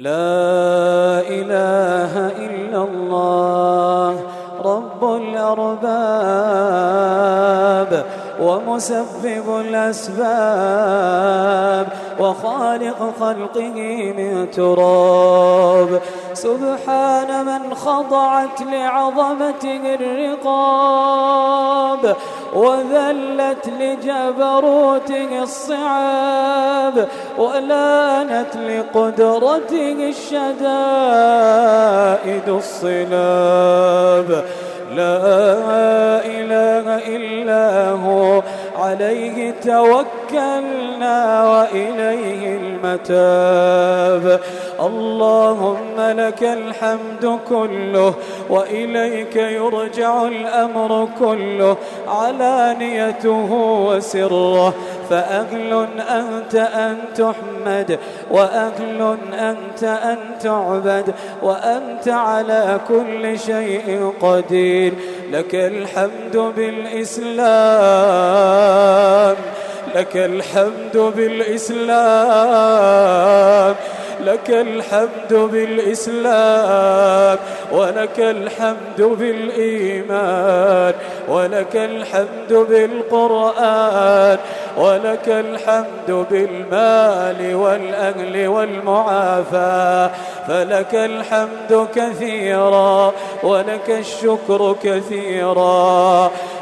لا إله إلا الله رب الأرباب ومسبب الأسباب وخالق خلقه من تراب. سبحان من خضعت لعظمته الرقاب. وذلت لجبروته الصعاب ولانت لقدرته الشدائد الصلاب. لا إله إلا هو عليه توكلنا وإليه المتاب. اللهم لك الحمد كله وإليك يرجع الأمر كله. علانيته وسره فأهل أنت أن تحمد وأهل أنت أن تعبد وأنت على كل شيء قدير. لك الحمد بالإسلام. لك الحمد بالإسلام لك الحمد بالإسلام ولك الحمد بالإيمان ولك الحمد بالقرآن ولك الحمد بالمال والأهل والمعافاة فلك الحمد كثيرا ولك الشكر كثيرا.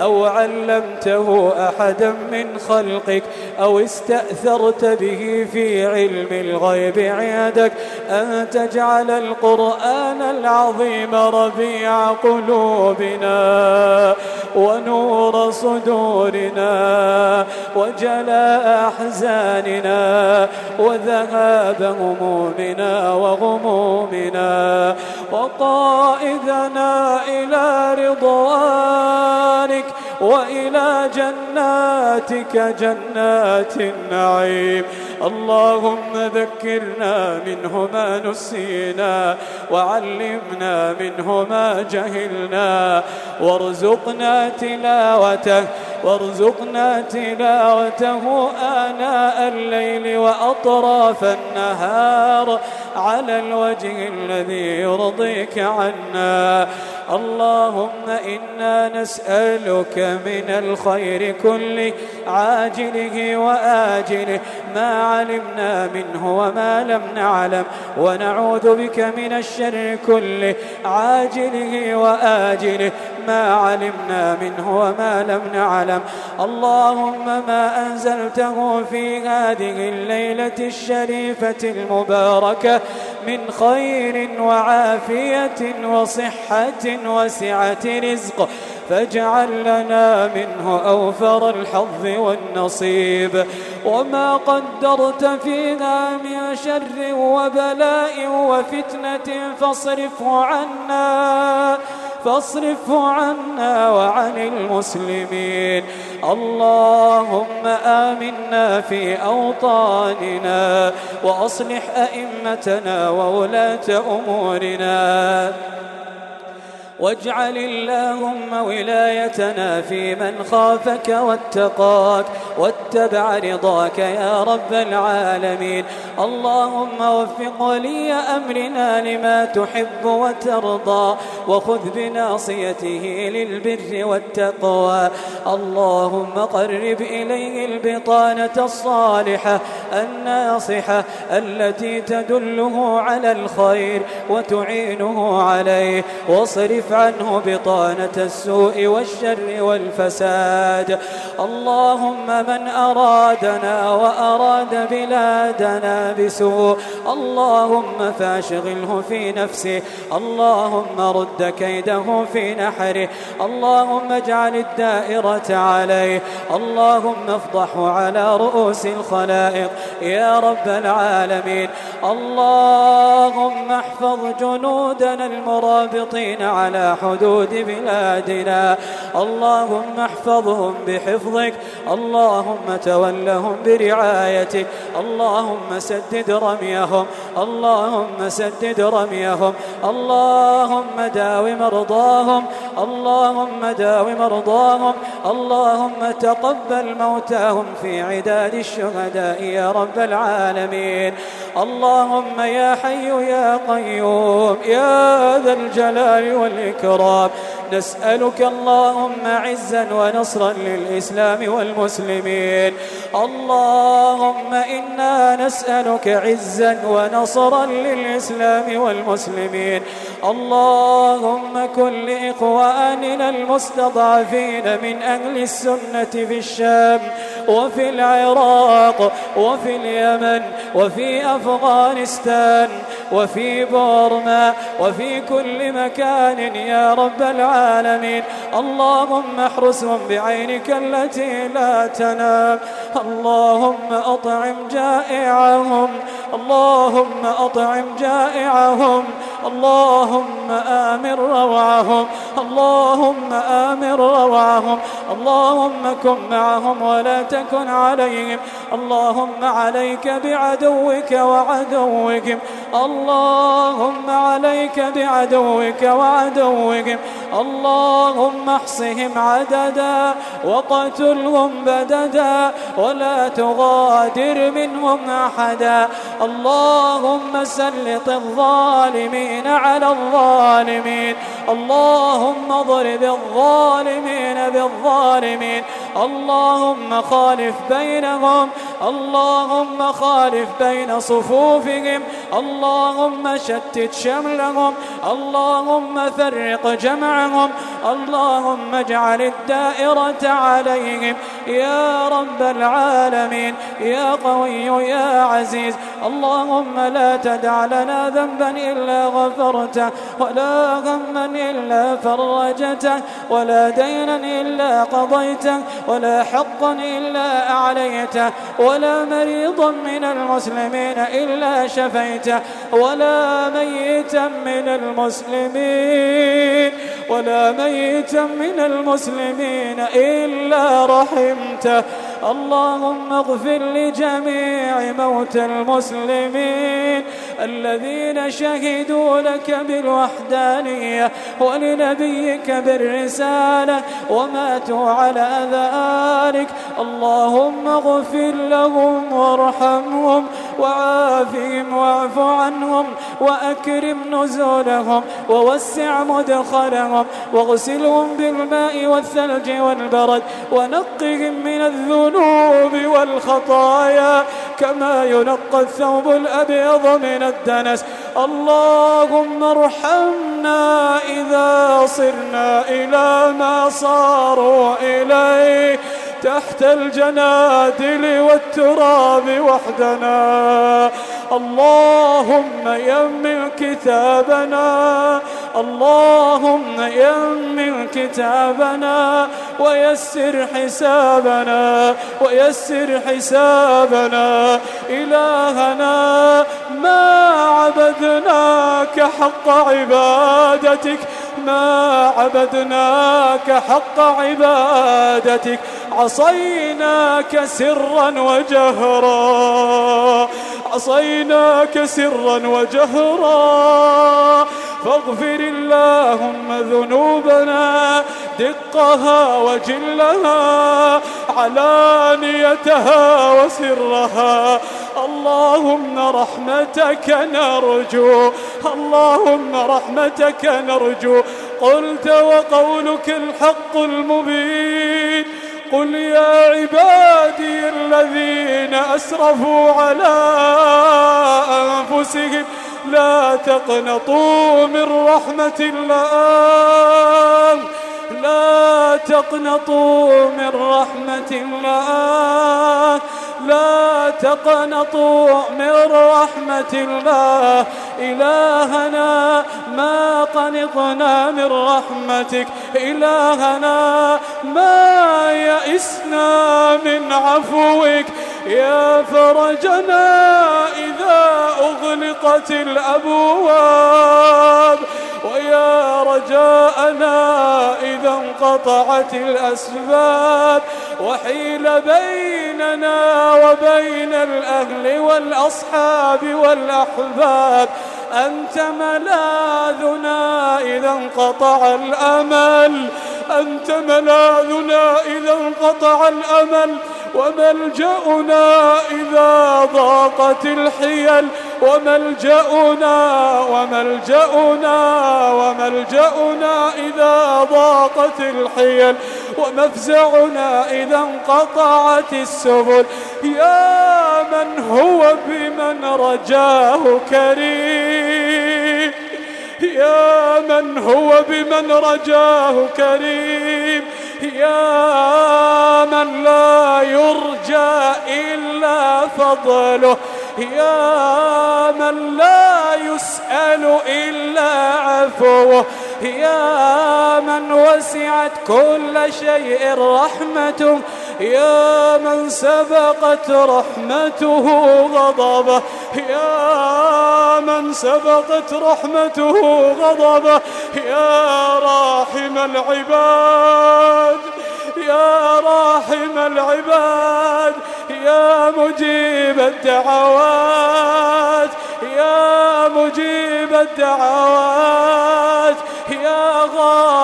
أو علمته أحدا من خلقك أو استأثرت به في علم الغيب عندك أن تجعل القرآن العظيم ربيع قلوبنا ونور صدورنا وجلاء أحزاننا وذهاب همومنا وغمومنا وقائدنا إلى رضوانك وإلى جناتك جنات النعيم. اللهم ذكرنا منه ما نسينا وعلمنا منه ما جهلنا. وارزقنا تلاوته وارزقنا تلاوته آناء الليل وأطراف النهار على الوجه الذي يرضيك عنا. اللهم إنا نسألك من الخير كله عاجله وآجله ما علمنا منه وما لم نعلم. ونعوذ بك من الشر كله عاجله وآجله. ما علمنا منه وما لم نعلم. اللهم ما أنزلته في هذه الليلة الشريفة المباركة من خير وعافية وصحة وسعة رزق. فاجعل لنا منه أوفر الحظ والنصيب. وما قدرت فيها من شر وبلاء وفتنة فاصرفه عنا. فاصرفه عنا وعن المسلمين. اللهم آمنا في أوطاننا وأصلح أئمتنا وولاة أمورنا. واجعل اللهم ولايتنا في من خافك واتقاك واتبع رضاك يا رب العالمين. اللهم وفق ولي أمرنا لما تحب وترضى. وخذ بناصيته للبر والتقوى. اللهم قرب إليه البطانة الصالحة الناصحة التي تدله على الخير وتعينه عليه. واصرف عنه بطانة السوء والشر والفساد. اللهم من أرادنا وأراد بلادنا بسوء. اللهم فاشغله في نفسه. اللهم رد كيده في نحره. اللهم اجعل الدائرة عليه. اللهم افضحه على رؤوس الخلائق. يا رب العالمين. اللهم احفظ جنودنا المرابطين على حدود بلادنا. اللهم احفظهم بحفظك. اللهم تولهم برعايتك. اللهم سدد رميهم. اللهم سدد رميهم. اللهم داو مرضاهم. اللهم داو مرضاهم. اللهم تقبل موتاهم في عداد الشهداء يا رب العالمين. اللهم يا حي يا قيوم يا ذا الجلال والإكرام. نسألك اللهم عزا ونصرا للإسلام والمسلمين. اللهم إنا نسألك عزا ونصرا للإسلام والمسلمين. اللهم كن لإخواننا المستضعفين من أهل السنة في الشام. وفي العراق وفي اليمن وفي أفغانستان وفي بورما وفي كل مكان. يا رب العالمين اللهم احرسهم بعينك التي لا تنام. اللهم أطعم جائعهم. اللهم أطعم جائعهم. اللهم آمن روعهم اللهم آمن روعهم اللهم كن معهم ولا تكن عليهم اللهم عليك بعدوك وعدوهم اللهم عليك بعدوك وعدوهم اللهم احصهم عددا وقتلهم بددا ولا تغادر منهم أحدا اللهم سلط الظالمين على الظالمين اللهم اضرب الظالمين بالظالمين اللهم خالف بينهم اللهم خالف بين صفوفهم اللهم شتت شملهم اللهم فرق جمعهم اللهم اجعل الدائرة عليهم. يا رب العالمين يا قوي يا عزيز اللهم لا تدع لنا ذنبا إلا غفرته ولا غما إلا فرجته ولا دينا إلا قضيته ولا حقا إلا أعليته ولا مريضا من المسلمين إلا شفيته ولا ميتا من المسلمين ولا ميتا من المسلمين إلا رحمته. اللهم اغفر لجميع موتى المسلمين. الذين شهدوا لك بالوحدانية ولنبيك بالرسالة وماتوا على ذلك. اللهم اغفر لهم وارحمهم وعافهم واعف عنهم وأكرم نزولهم ووسع مدخلهم واغسلهم بالماء والثلج والبرد ونقهم من الذنوب والخطايا. كما ينقى الثوب الأبيض من الدنس. اللهم ارحمنا إذا صرنا إلى ما صاروا إليه. تحت الجنادل والتراب وحدنا. اللهم يمن كتابنا. اللهم يمن كتابنا. ويسر حسابنا. ويسر حسابنا. إلهنا ما عبدناك حق عبادتك. ما عبدناك حق عبادتك. عصيناك سرا وجهرا. عصيناك سرا وجهرا. فاغفر اللهم ذنوبنا دقها وجلها علانيتها وسرها. اللهم رحمتك نرجو اللهم رحمتك نرجو. قلت وقولك الحق المبين. قل يا عبادي الذين أسرفوا على أنفسهم لا تقنطوا من رحمة الله. لا تقنطوا من رحمة الله. لا تقنطوا من رحمة الله. إلهنا ما قنطنا من رحمتك. إلهنا ما يئسنا من عفوك. يا فرجنا إذا أغلقت الأبواب. ويا رجاءنا إذا انقطعت الأسباب. وحيل بيننا وبين الأهل والأصحاب والأحباب. أنت ملاذنا إذا انقطع الأمل. أنت ملاذنا إذا انقطع الأمل. وملجأنا إذا ضاقت الحيل. وملجأنا وملجأنا وملجأنا إذا ضاقت الحيل. ومفزعنا إذا انقطعت السبل. يا من هو بمن رجاه كريم. يا من هو بمن رجاه كريم. يا من لا يرجى إلا فضله. يا من لا يسأل إلا عفوه. يا من وسعت كل شيء رحمته يا من سبقت رحمته غضبه يا من سبقت رحمته غضبه. يا راحم العباد يا راحم العباد يا مجيب الدعوات يا مجيب الدعوات.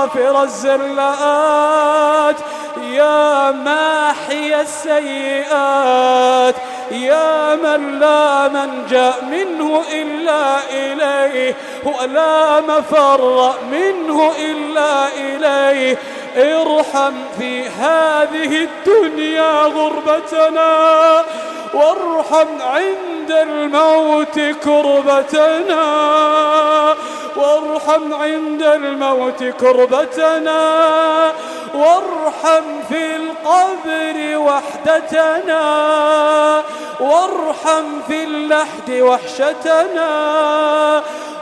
غافر الزلات. يا ماحي السيئات. يا من لا منجأ منه إلا إليه. ولا مفر منه إلا إليه. ارحم في هذه الدنيا غربتنا. وارحم عند الموت كربتنا. وارحم عند الموت كربتنا وارحم في القبر وحدتنا وارحم في اللحد وحشتنا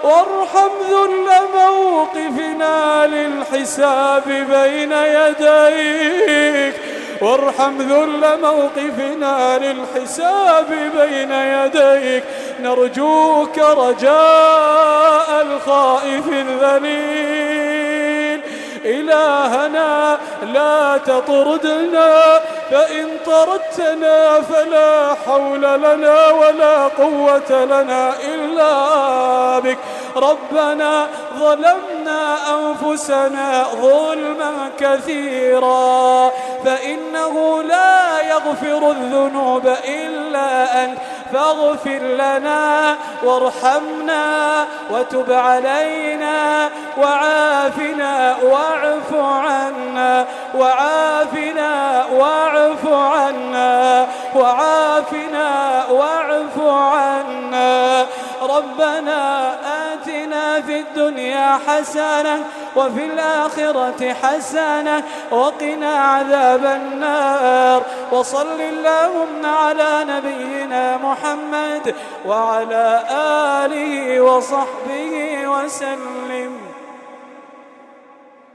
وارحم ذل موقفنا للحساب بين يديك. وارحم ذل موقفنا للحساب بين يديك. نرجوك رجاء الخائف الذليل. إلهنا لا تطردنا فإن طردتنا فلا حول لنا ولا قوة لنا إلا بك. ربنا ظلمنا أنفسنا ظلما كثيرا فإنه لا يغفر الذنوب إلا أنت. فاغفر لنا وارحمنا وتب علينا وعافنا واعف عنا وعافنا واعف عنا وعافنا واعف ربنا آتنا في الدنيا حسنة وفي الآخرة حسنة وقنا عذاب النار وصل اللهم على نبينا محمد وعلى آله وصحبه وسلم